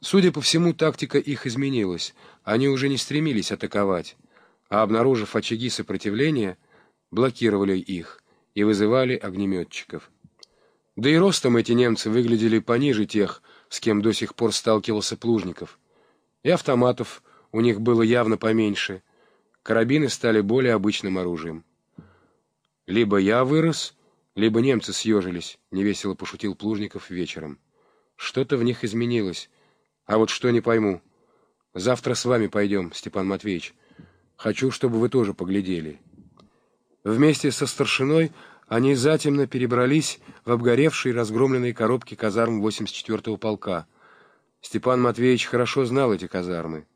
Судя по всему, тактика их изменилась. Они уже не стремились атаковать, а, обнаружив очаги сопротивления, блокировали их и вызывали огнеметчиков. Да и ростом эти немцы выглядели пониже тех, с кем до сих пор сталкивался Плужников. И автоматов у них было явно поменьше. Карабины стали более обычным оружием. «Либо я вырос, либо немцы съежились», — невесело пошутил Плужников вечером. «Что-то в них изменилось. А вот что не пойму. Завтра с вами пойдем, Степан Матвеевич. Хочу, чтобы вы тоже поглядели». Вместе со старшиной они затемно перебрались в обгоревшие разгромленные коробки казарм 84-го полка. Степан Матвеевич хорошо знал эти казармы.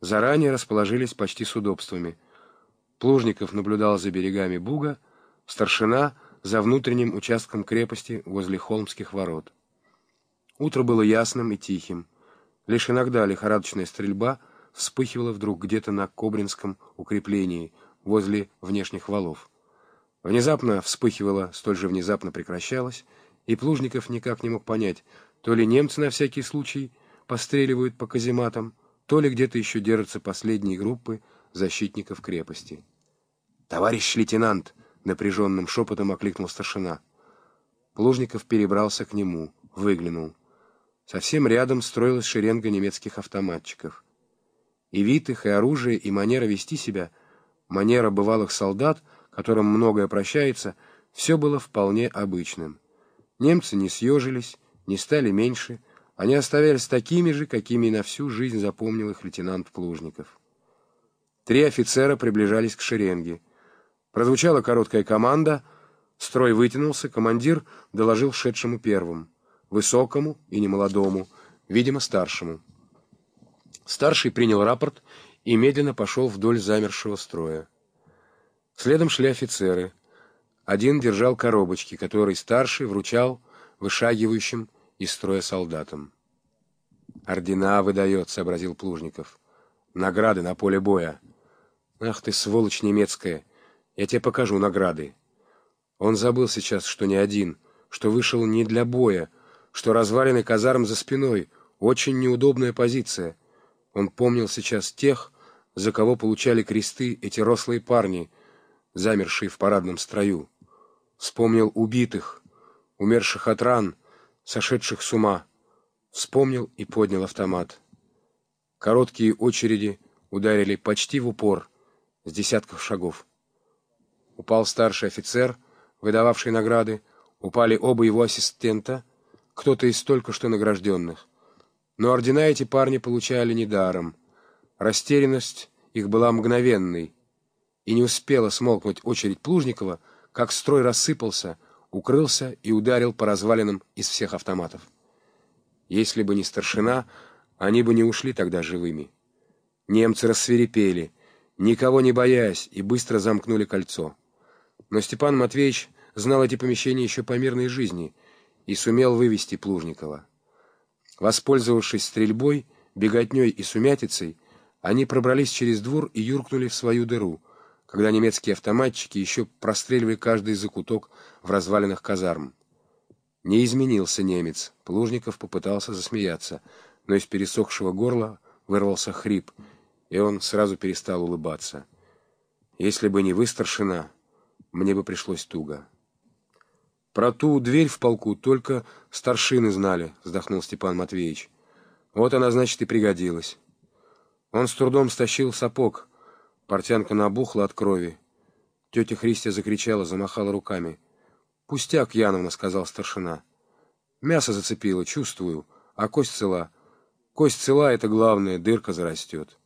Заранее расположились почти с удобствами. Плужников наблюдал за берегами Буга, старшина — за внутренним участком крепости возле холмских ворот. Утро было ясным и тихим. Лишь иногда лихорадочная стрельба вспыхивала вдруг где-то на Кобринском укреплении возле внешних валов. Внезапно вспыхивала, столь же внезапно прекращалась, и Плужников никак не мог понять, то ли немцы на всякий случай постреливают по казематам, то ли где-то еще держатся последние группы защитников крепости. «Товарищ лейтенант!» — напряженным шепотом окликнул старшина. Плужников перебрался к нему, выглянул. Совсем рядом строилась шеренга немецких автоматчиков. И вид их, и оружие, и манера вести себя, манера бывалых солдат, которым многое прощается, все было вполне обычным. Немцы не съежились, не стали меньше, они оставались такими же, какими на всю жизнь запомнил их лейтенант Плужников. Три офицера приближались к шеренге. Прозвучала короткая команда, строй вытянулся, командир доложил шедшему первым, высокому и немолодому, видимо, старшему. Старший принял рапорт и медленно пошел вдоль замершего строя. Следом шли офицеры. Один держал коробочки, которые старший вручал вышагивающим из строя солдатам. «Ордена выдает», — сообразил Плужников. «Награды на поле боя». «Ах ты, сволочь немецкая! Я тебе покажу награды. Он забыл сейчас, что не один, что вышел не для боя, что развалины казарм за спиной, очень неудобная позиция. Он помнил сейчас тех, за кого получали кресты эти рослые парни, замершие в парадном строю. Вспомнил убитых, умерших от ран, сошедших с ума. Вспомнил и поднял автомат. Короткие очереди ударили почти в упор, с десятков шагов. Упал старший офицер, выдававший награды, упали оба его ассистента, кто-то из только что награжденных. Но ордена эти парни получали недаром. Растерянность их была мгновенной, и не успела смолкнуть очередь Плужникова, как строй рассыпался, укрылся и ударил по развалинам из всех автоматов. Если бы не старшина, они бы не ушли тогда живыми. Немцы рассверепели, никого не боясь, и быстро замкнули кольцо. Но Степан Матвеевич знал эти помещения еще по мирной жизни и сумел вывести Плужникова. Воспользовавшись стрельбой, беготней и сумятицей, они пробрались через двор и юркнули в свою дыру, когда немецкие автоматчики еще простреливали каждый закуток в развалинах казарм. Не изменился немец. Плужников попытался засмеяться, но из пересохшего горла вырвался хрип, и он сразу перестал улыбаться. Если бы не вы, старшина, мне бы пришлось туго. Про ту дверь в полку только старшины знали, вздохнул Степан Матвеевич. Вот она, значит, и пригодилась. Он с трудом стащил сапог. Портянка набухла от крови. Тетя Христия закричала, замахала руками. «Пустяк, Яновна», — сказал старшина. «Мясо зацепило, чувствую, а кость цела. Кость цела — это главное, дырка зарастет».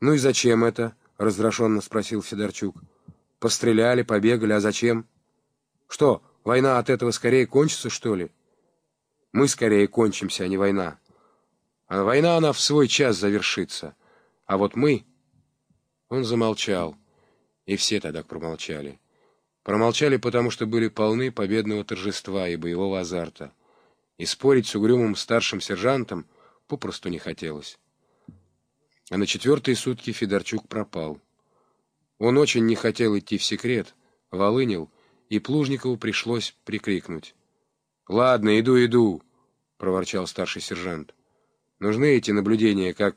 «Ну и зачем это?» — раздраженно спросил Федорчук. Постреляли, побегали, а зачем? Что, война от этого скорее кончится, что ли? Мы скорее кончимся, а не война. А война, она в свой час завершится. А вот мы... Он замолчал, и все тогда промолчали. Промолчали, потому что были полны победного торжества и боевого азарта. И спорить с угрюмым старшим сержантом попросту не хотелось. А на четвертые сутки Федорчук пропал. Он очень не хотел идти в секрет, волынил, и Плужникову пришлось прикрикнуть. — Ладно, иду, иду, — проворчал старший сержант. Нужны эти наблюдения как